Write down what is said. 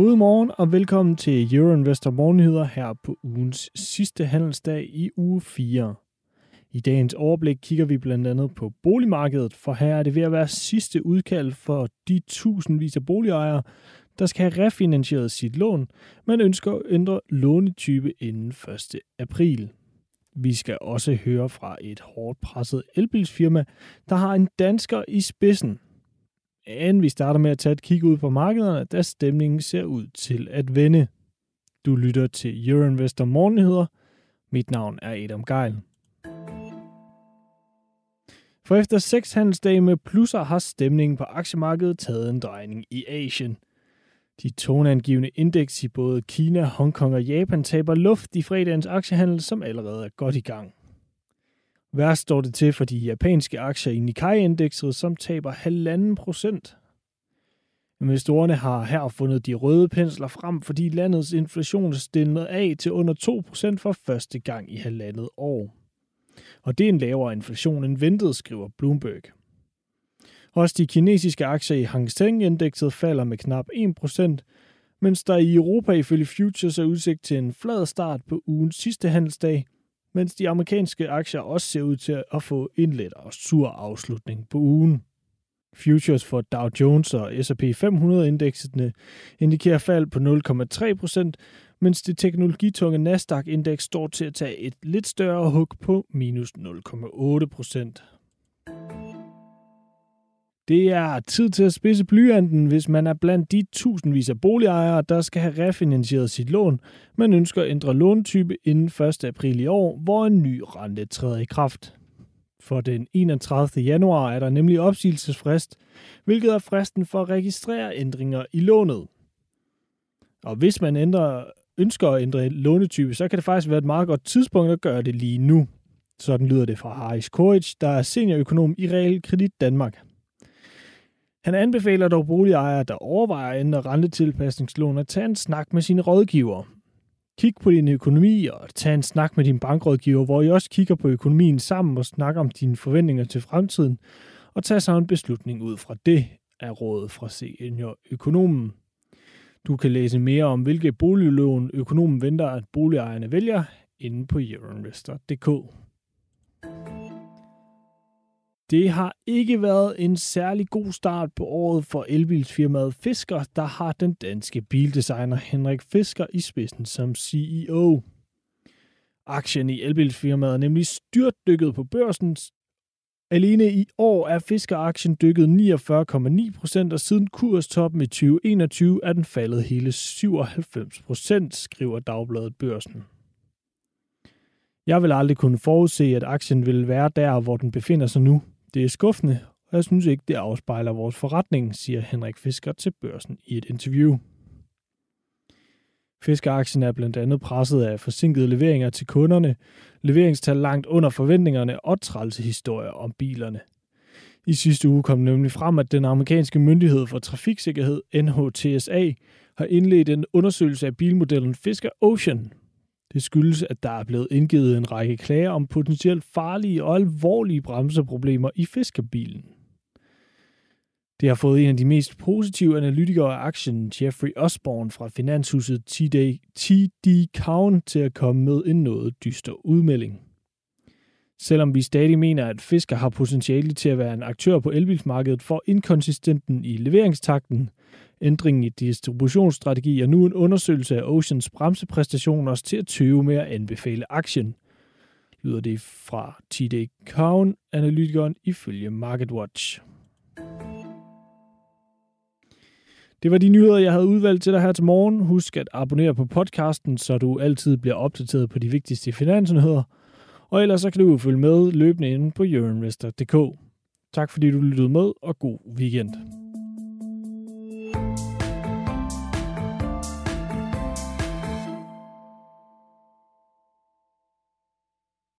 Godmorgen og velkommen til Euroinvestor Morgenheder her på ugens sidste handelsdag i uge 4. I dagens overblik kigger vi blandt andet på boligmarkedet, for her er det ved at være sidste udkald for de tusindvis af boligejere, der skal have refinansieret sit lån, men ønsker at ændre lånetype inden 1. april. Vi skal også høre fra et hårdt presset elbilsfirma, der har en dansker i spidsen. Men vi starter med at tage et kig ud på markederne, da stemningen ser ud til at vende. Du lytter til Euroinvestor Morgenheder. Mit navn er Adam Geil. For efter seks handelsdage med plusser har stemningen på aktiemarkedet taget en drejning i Asien. De toneangivende indeks i både Kina, Hongkong og Japan taber luft i fredagens aktiehandel, som allerede er godt i gang. Værst står det til for de japanske aktier i Nikkei-indekset, som taber halvanden procent. Investorerne har her fundet de røde pensler frem, fordi landets inflation stillede af til under 2% for første gang i halvandet år. Og det er en lavere inflation end ventet, skriver Bloomberg. Også de kinesiske aktier i Hang Seng-indekset falder med knap 1%, mens der i Europa ifølge Futures er udsigt til en flad start på ugens sidste handelsdag, mens de amerikanske aktier også ser ud til at få en let og sur afslutning på ugen. Futures for Dow Jones og S&P 500-indekserne indikerer fald på 0,3%, mens det teknologitunge Nasdaq-indeks står til at tage et lidt større hug på minus 0,8%. Det er tid til at spidse blyanten, hvis man er blandt de tusindvis af boligejere, der skal have refinansieret sit lån, men ønsker at ændre låntype inden 1. april i år, hvor en ny rente træder i kraft. For den 31. januar er der nemlig opsigelsesfrist, hvilket er fristen for at registrere ændringer i lånet. Og hvis man ændrer, ønsker at ændre lånetype, så kan det faktisk være et meget godt tidspunkt at gøre det lige nu. Sådan lyder det fra Haris Koric, der er seniorøkonom i Realkredit Danmark. Han anbefaler dog boligejere, der overvejer at ændre rentetilpasningslån, at tage en snak med sine rådgiver. Kig på din økonomi og tag en snak med din bankrådgiver, hvor I også kigger på økonomien sammen og snakker om dine forventninger til fremtiden, og tag så en beslutning ud fra det, er rådet fra seniorøkonomen. Du kan læse mere om, hvilke boliglån økonomen venter, at boligejerne vælger, inde på euroinvestor.dk. Det har ikke været en særlig god start på året for elbilsfirmaet Fisker, der har den danske bildesigner Henrik Fisker i spidsen som CEO. Aktien i elbilsfirmaet er nemlig styrtdykket på børsen. Alene i år er Fisker-aktien dykket 49,9 procent, og siden kurstoppen i 2021 er den faldet hele 97 procent, skriver Dagbladet Børsen. Jeg vil aldrig kunne forudse, at aktien vil være der, hvor den befinder sig nu. Det er skuffende, og jeg synes ikke, det afspejler vores forretning, siger Henrik Fisker til børsen i et interview. Fiskeraktien er blandt andet presset af forsinkede leveringer til kunderne, leveringstal langt under forventningerne og trælse historier om bilerne. I sidste uge kom nemlig frem, at den amerikanske myndighed for trafiksikkerhed, NHTSA, har indledt en undersøgelse af bilmodellen Fisker Ocean, det skyldes, at der er blevet indgivet en række klager om potentielt farlige og alvorlige bremseproblemer i fiskerbilen. Det har fået en af de mest positive analytikere af aktien, Jeffrey Osborne fra finanshuset TD, TD Cowen, til at komme med en noget dyster udmelding. Selvom vi stadig mener, at Fisker har potentiale til at være en aktør på elbilsmarkedet for inkonsistenten i leveringstakten, Ændringen i distributionsstrategi er nu en undersøgelse af Oceans bremsepræstationer til at tøve med at anbefale aktien, lyder det fra TD Cowen, analytikeren ifølge MarketWatch. Det var de nyheder, jeg havde udvalgt til dig her til morgen. Husk at abonnere på podcasten, så du altid bliver opdateret på de vigtigste finansnyheder. Og ellers så kan du følge med løbende inde på euroinvestor.dk. Tak fordi du lyttede med, og god weekend.